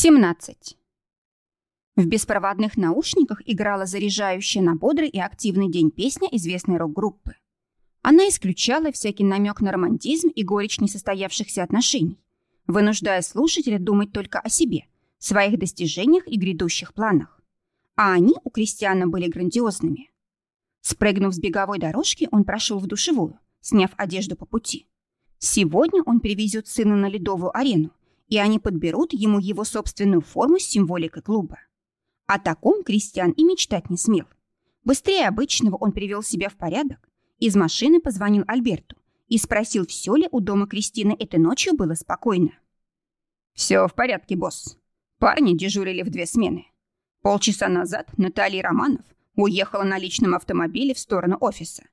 17. В беспроводных наушниках играла заряжающая на бодрый и активный день песня известной рок-группы. Она исключала всякий намек на романтизм и горечь несостоявшихся отношений, вынуждая слушателя думать только о себе, своих достижениях и грядущих планах. А они у Кристиана были грандиозными. Спрыгнув с беговой дорожки, он прошел в душевую, сняв одежду по пути. Сегодня он привезет сына на ледовую арену, и они подберут ему его собственную форму с символикой клуба. О таком Кристиан и мечтать не смел. Быстрее обычного он привел себя в порядок, из машины позвонил Альберту и спросил, все ли у дома Кристины этой ночью было спокойно. «Все в порядке, босс. Парни дежурили в две смены. Полчаса назад Наталья Романов уехала на личном автомобиле в сторону офиса.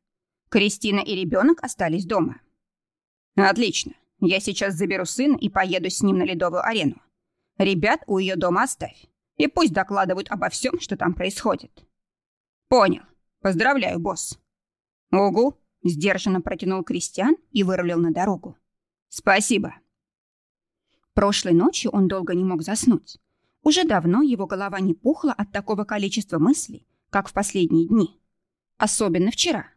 Кристина и ребенок остались дома». «Отлично. Я сейчас заберу сына и поеду с ним на ледовую арену. Ребят у ее дома оставь. И пусть докладывают обо всем, что там происходит. Понял. Поздравляю, босс. Угу. Сдержанно протянул Кристиан и вырулил на дорогу. Спасибо. Прошлой ночью он долго не мог заснуть. Уже давно его голова не пухла от такого количества мыслей, как в последние дни. Особенно вчера.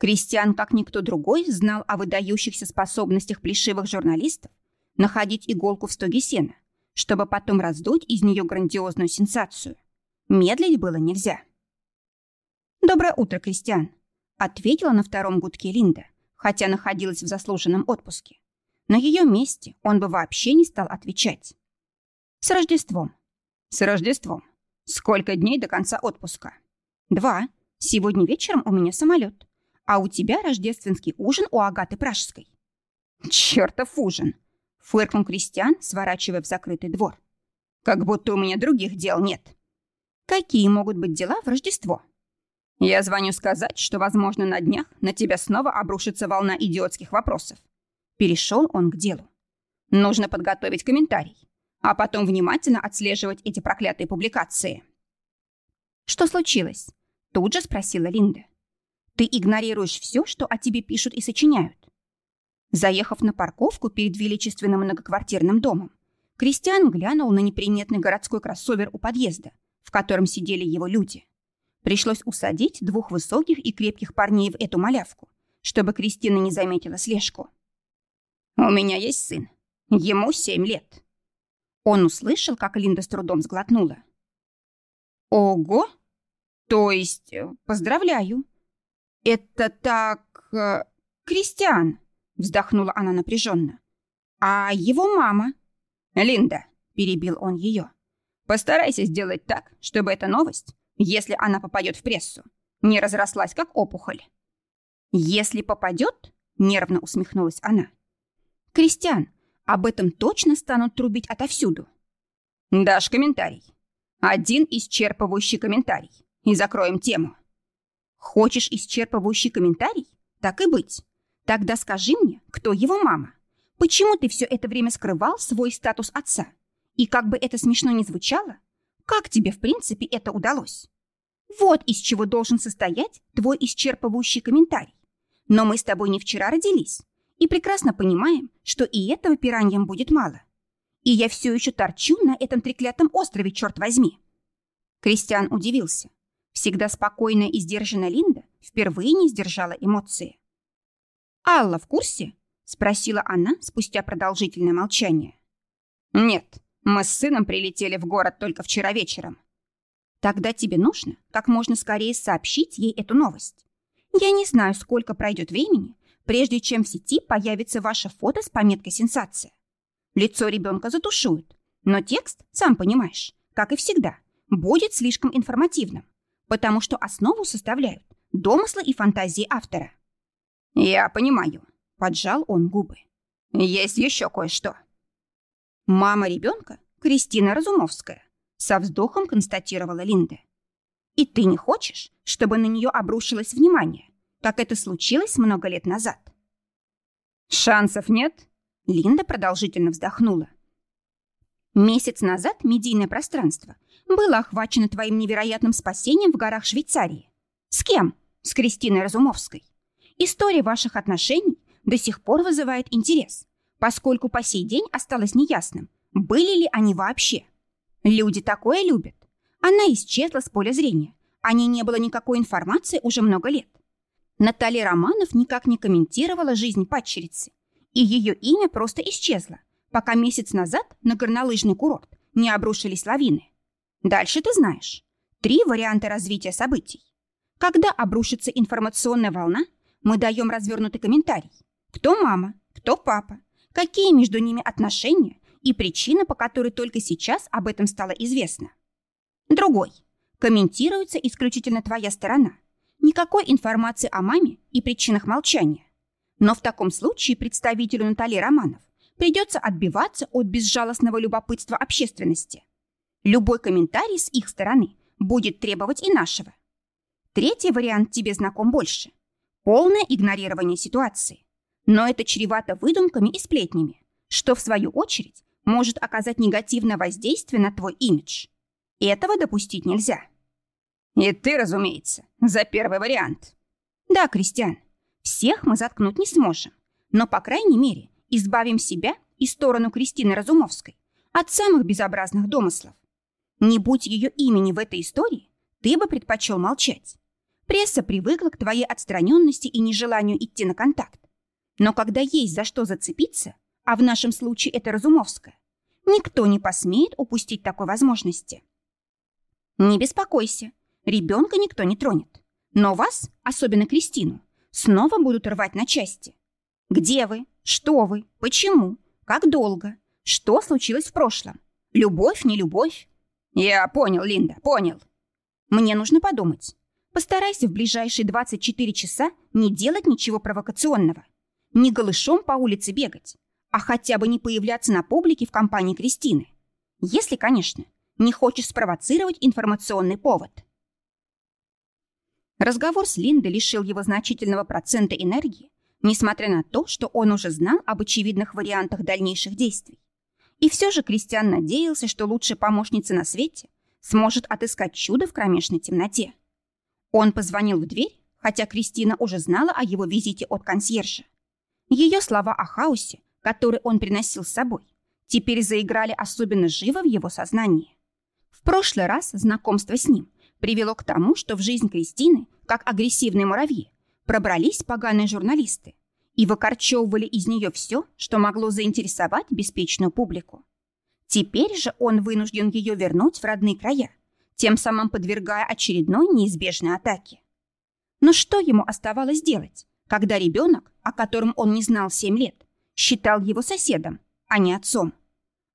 Кристиан, как никто другой, знал о выдающихся способностях плешивых журналистов находить иголку в стоге сена, чтобы потом раздуть из нее грандиозную сенсацию. Медлить было нельзя. «Доброе утро, Кристиан», — ответила на втором гудке Линда, хотя находилась в заслуженном отпуске. На ее месте он бы вообще не стал отвечать. «С Рождеством». «С Рождеством. Сколько дней до конца отпуска?» «Два. Сегодня вечером у меня самолет а у тебя рождественский ужин у Агаты Пражской». «Чертов ужин!» — фыркнул Кристиан, сворачивая в закрытый двор. «Как будто у меня других дел нет». «Какие могут быть дела в Рождество?» «Я звоню сказать, что, возможно, на днях на тебя снова обрушится волна идиотских вопросов». Перешел он к делу. «Нужно подготовить комментарий, а потом внимательно отслеживать эти проклятые публикации». «Что случилось?» Тут же спросила Линда. Ты игнорируешь все, что о тебе пишут и сочиняют. Заехав на парковку перед величественным многоквартирным домом, Кристиан глянул на неприметный городской кроссовер у подъезда, в котором сидели его люди. Пришлось усадить двух высоких и крепких парней в эту малявку, чтобы Кристина не заметила слежку. «У меня есть сын. Ему семь лет». Он услышал, как Линда с трудом сглотнула. «Ого! То есть, э, поздравляю, «Это так... Э, Кристиан!» — вздохнула она напряженно. «А его мама?» «Линда!» — перебил он ее. «Постарайся сделать так, чтобы эта новость, если она попадет в прессу, не разрослась, как опухоль». «Если попадет?» — нервно усмехнулась она. «Кристиан, об этом точно станут трубить отовсюду». «Дашь комментарий. Один исчерпывающий комментарий. И закроем тему». Хочешь исчерпывающий комментарий? Так и быть. Тогда скажи мне, кто его мама? Почему ты все это время скрывал свой статус отца? И как бы это смешно ни звучало, как тебе, в принципе, это удалось? Вот из чего должен состоять твой исчерпывающий комментарий. Но мы с тобой не вчера родились и прекрасно понимаем, что и этого пираньям будет мало. И я все еще торчу на этом треклятом острове, черт возьми. Кристиан удивился. Всегда спокойная и сдержанная Линда впервые не сдержала эмоции. «Алла в курсе?» — спросила она спустя продолжительное молчание. «Нет, мы с сыном прилетели в город только вчера вечером». «Тогда тебе нужно как можно скорее сообщить ей эту новость. Я не знаю, сколько пройдет времени, прежде чем в сети появится ваше фото с пометкой «Сенсация». Лицо ребенка затушуют, но текст, сам понимаешь, как и всегда, будет слишком информативным потому что основу составляют домыслы и фантазии автора. «Я понимаю», — поджал он губы. «Есть еще кое-что». «Мама ребенка Кристина Разумовская», — со вздохом констатировала Линда. «И ты не хочешь, чтобы на нее обрушилось внимание, как это случилось много лет назад?» «Шансов нет?» — Линда продолжительно вздохнула. Месяц назад медийное пространство было охвачено твоим невероятным спасением в горах Швейцарии. С кем? С Кристиной Разумовской. История ваших отношений до сих пор вызывает интерес, поскольку по сей день осталось неясным, были ли они вообще. Люди такое любят. Она исчезла с поля зрения. О ней не было никакой информации уже много лет. Наталья Романов никак не комментировала жизнь падчерицы, и ее имя просто исчезло, пока месяц назад на горнолыжный курорт не обрушились лавины. Дальше ты знаешь. Три варианта развития событий. Когда обрушится информационная волна, мы даем развернутый комментарий. Кто мама, кто папа, какие между ними отношения и причина, по которой только сейчас об этом стало известно. Другой. Комментируется исключительно твоя сторона – Никакой информации о маме и причинах молчания. Но в таком случае представителю Натальи Романов придется отбиваться от безжалостного любопытства общественности. Любой комментарий с их стороны будет требовать и нашего. Третий вариант тебе знаком больше. Полное игнорирование ситуации. Но это чревато выдумками и сплетнями, что, в свою очередь, может оказать негативное воздействие на твой имидж. Этого допустить нельзя. И ты, разумеется, за первый вариант. Да, Кристиан, всех мы заткнуть не сможем, но, по крайней мере, избавим себя и сторону Кристины Разумовской от самых безобразных домыслов. Не будь ее имени в этой истории, ты бы предпочел молчать. Пресса привыкла к твоей отстраненности и нежеланию идти на контакт. Но когда есть за что зацепиться, а в нашем случае это Разумовская, никто не посмеет упустить такой возможности. Не беспокойся, Ребенка никто не тронет. Но вас, особенно Кристину, снова будут рвать на части. Где вы? Что вы? Почему? Как долго? Что случилось в прошлом? Любовь, не любовь? Я понял, Линда, понял. Мне нужно подумать. Постарайся в ближайшие 24 часа не делать ничего провокационного. Не голышом по улице бегать, а хотя бы не появляться на публике в компании Кристины. Если, конечно, не хочешь спровоцировать информационный повод. Разговор с Линдой лишил его значительного процента энергии, несмотря на то, что он уже знал об очевидных вариантах дальнейших действий. И все же Кристиан надеялся, что лучшая помощница на свете сможет отыскать чудо в кромешной темноте. Он позвонил в дверь, хотя Кристина уже знала о его визите от консьержа. Ее слова о хаосе, который он приносил с собой, теперь заиграли особенно живо в его сознании. В прошлый раз знакомство с ним привело к тому, что в жизнь Кристины, как агрессивные муравьи, пробрались поганые журналисты и выкорчевывали из нее все, что могло заинтересовать беспечную публику. Теперь же он вынужден ее вернуть в родные края, тем самым подвергая очередной неизбежной атаке. Но что ему оставалось делать, когда ребенок, о котором он не знал 7 лет, считал его соседом, а не отцом?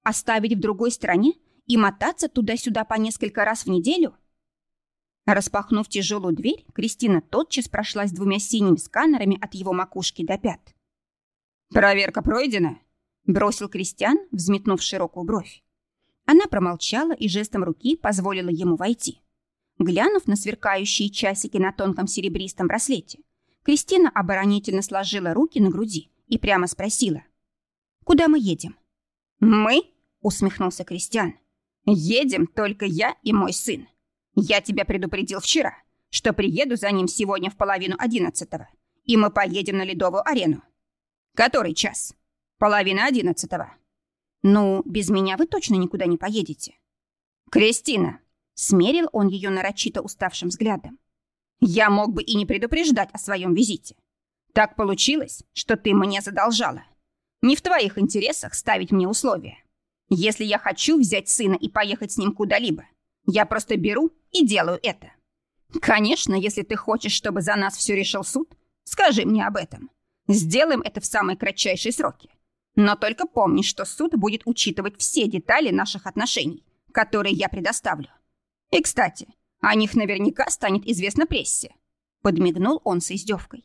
Оставить в другой стране и мотаться туда-сюда по несколько раз в неделю – Распахнув тяжелую дверь, Кристина тотчас прошлась двумя синими сканерами от его макушки до пят. «Проверка пройдена?» — бросил Кристиан, взметнув широкую бровь. Она промолчала и жестом руки позволила ему войти. Глянув на сверкающие часики на тонком серебристом браслете, Кристина оборонительно сложила руки на груди и прямо спросила. «Куда мы едем?» «Мы?» — усмехнулся Кристиан. «Едем только я и мой сын. Я тебя предупредил вчера, что приеду за ним сегодня в половину одиннадцатого, и мы поедем на ледовую арену. Который час? Половина одиннадцатого. Ну, без меня вы точно никуда не поедете. Кристина, смерил он ее нарочито уставшим взглядом. Я мог бы и не предупреждать о своем визите. Так получилось, что ты мне задолжала. Не в твоих интересах ставить мне условия. Если я хочу взять сына и поехать с ним куда-либо, я просто беру и делаю это. Конечно, если ты хочешь, чтобы за нас все решил суд, скажи мне об этом. Сделаем это в самые кратчайшие сроки. Но только помни, что суд будет учитывать все детали наших отношений, которые я предоставлю. И, кстати, о них наверняка станет известно прессе. Подмигнул он с издевкой.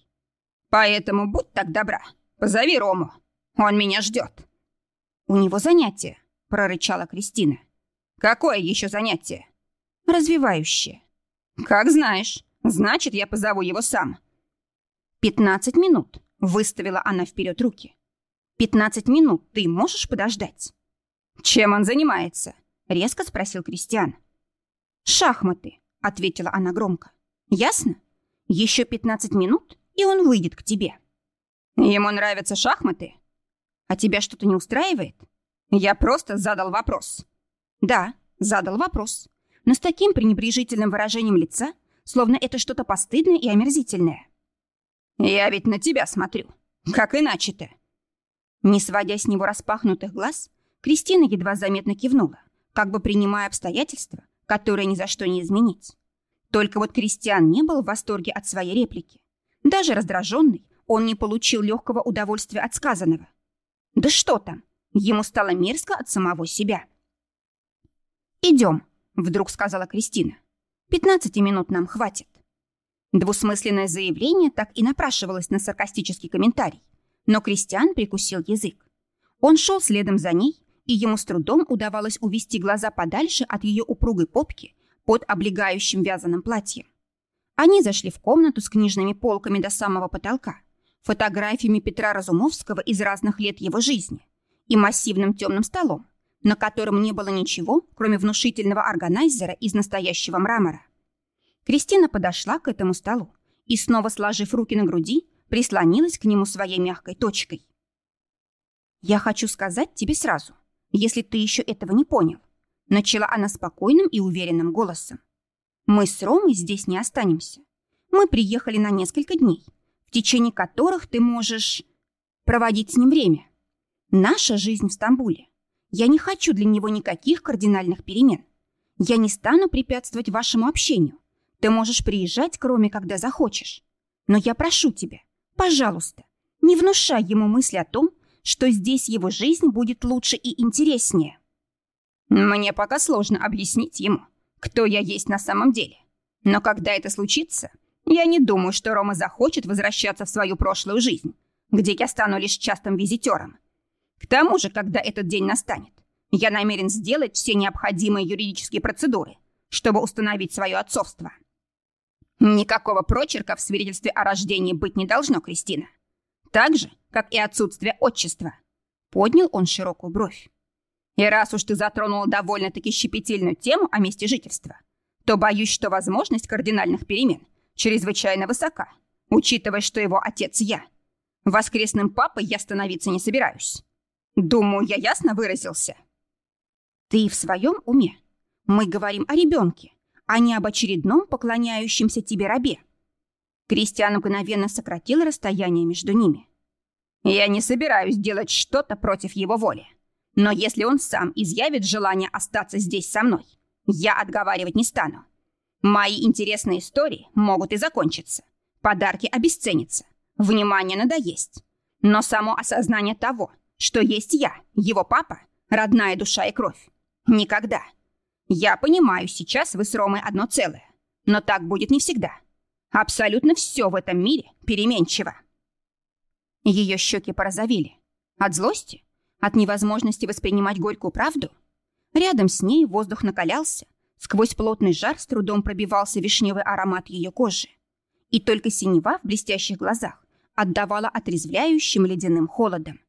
Поэтому будь так добра, позови Рому. Он меня ждет. У него занятие, прорычала Кристина. Какое еще занятие? Развивающее. Как знаешь. Значит, я позову его сам. Пятнадцать минут. Выставила она вперед руки. Пятнадцать минут ты можешь подождать? Чем он занимается? Резко спросил Кристиан. Шахматы, ответила она громко. Ясно? Еще пятнадцать минут, и он выйдет к тебе. Ему нравятся шахматы? А тебя что-то не устраивает? Я просто задал вопрос. Да, задал вопрос, но с таким пренебрежительным выражением лица, словно это что-то постыдное и омерзительное. «Я ведь на тебя смотрю. Как иначе-то?» Не сводя с него распахнутых глаз, Кристина едва заметно кивнула, как бы принимая обстоятельства, которые ни за что не изменить. Только вот Кристиан не был в восторге от своей реплики. Даже раздраженный, он не получил легкого удовольствия от сказанного. Да что там, ему стало мерзко от самого себя. «Идем», — вдруг сказала Кристина. «Пятнадцати минут нам хватит». Двусмысленное заявление так и напрашивалось на саркастический комментарий, но Кристиан прикусил язык. Он шел следом за ней, и ему с трудом удавалось увести глаза подальше от ее упругой попки под облегающим вязаным платьем. Они зашли в комнату с книжными полками до самого потолка, фотографиями Петра Разумовского из разных лет его жизни и массивным темным столом, на котором не было ничего, кроме внушительного органайзера из настоящего мрамора. Кристина подошла к этому столу и, снова сложив руки на груди, прислонилась к нему своей мягкой точкой. «Я хочу сказать тебе сразу, если ты еще этого не понял», начала она спокойным и уверенным голосом. «Мы с Ромой здесь не останемся. Мы приехали на несколько дней, в течение которых ты можешь проводить с ним время. Наша жизнь в Стамбуле. Я не хочу для него никаких кардинальных перемен. Я не стану препятствовать вашему общению. Ты можешь приезжать к Роме, когда захочешь. Но я прошу тебя, пожалуйста, не внушай ему мысли о том, что здесь его жизнь будет лучше и интереснее. Мне пока сложно объяснить ему, кто я есть на самом деле. Но когда это случится, я не думаю, что Рома захочет возвращаться в свою прошлую жизнь, где я стану лишь частым визитером. К тому же, когда этот день настанет, я намерен сделать все необходимые юридические процедуры, чтобы установить свое отцовство. Никакого прочерка в свидетельстве о рождении быть не должно, Кристина. Так же, как и отсутствие отчества. Поднял он широкую бровь. И раз уж ты затронула довольно-таки щепетильную тему о месте жительства, то боюсь, что возможность кардинальных перемен чрезвычайно высока, учитывая, что его отец я. Воскресным папой я становиться не собираюсь. Думаю, я ясно выразился. Ты в своем уме? Мы говорим о ребенке, а не об очередном поклоняющемся тебе рабе. Кристиан мгновенно сократил расстояние между ними. Я не собираюсь делать что-то против его воли. Но если он сам изъявит желание остаться здесь со мной, я отговаривать не стану. Мои интересные истории могут и закончиться. Подарки обесценятся. Внимание надоесть. Но само осознание того, что есть я, его папа, родная душа и кровь, никогда. Я понимаю, сейчас вы с Ромой одно целое. Но так будет не всегда. Абсолютно все в этом мире переменчиво. Ее щеки порозовели. От злости? От невозможности воспринимать горькую правду? Рядом с ней воздух накалялся. Сквозь плотный жар с трудом пробивался вишневый аромат ее кожи. И только синева в блестящих глазах отдавала отрезвляющим ледяным холодом.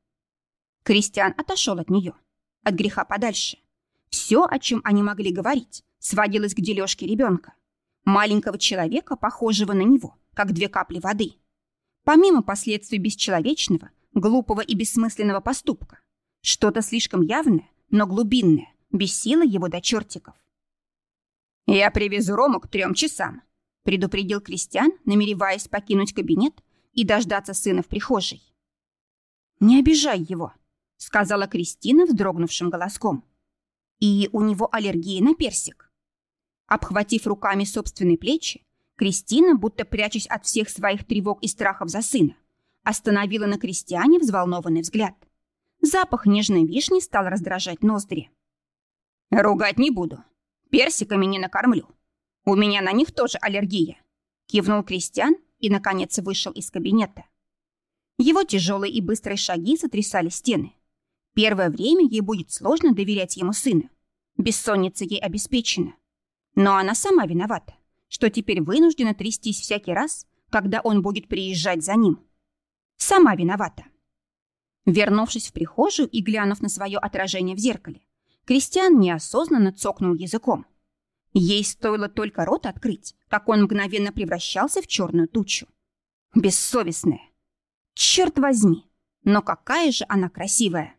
Кристиан отошел от нее, от греха подальше. Все, о чем они могли говорить, сводилось к дележке ребенка. Маленького человека, похожего на него, как две капли воды. Помимо последствий бесчеловечного, глупого и бессмысленного поступка, что-то слишком явное, но глубинное, бесило его до чертиков. «Я привезу Рому к трем часам», — предупредил Кристиан, намереваясь покинуть кабинет и дождаться сына в прихожей. «Не обижай его», — сказала Кристина вздрогнувшим голоском. «И у него аллергия на персик». Обхватив руками собственные плечи, Кристина, будто прячась от всех своих тревог и страхов за сына, остановила на Кристиане взволнованный взгляд. Запах нежной вишни стал раздражать ноздри. «Ругать не буду. Персиками не накормлю. У меня на них тоже аллергия», — кивнул Кристиан и, наконец, вышел из кабинета. Его тяжелые и быстрые шаги сотрясали стены. Первое время ей будет сложно доверять ему сыну. Бессонница ей обеспечена. Но она сама виновата, что теперь вынуждена трястись всякий раз, когда он будет приезжать за ним. Сама виновата. Вернувшись в прихожую и глянув на свое отражение в зеркале, Кристиан неосознанно цокнул языком. Ей стоило только рот открыть, как он мгновенно превращался в черную тучу. Бессовестная. Черт возьми, но какая же она красивая!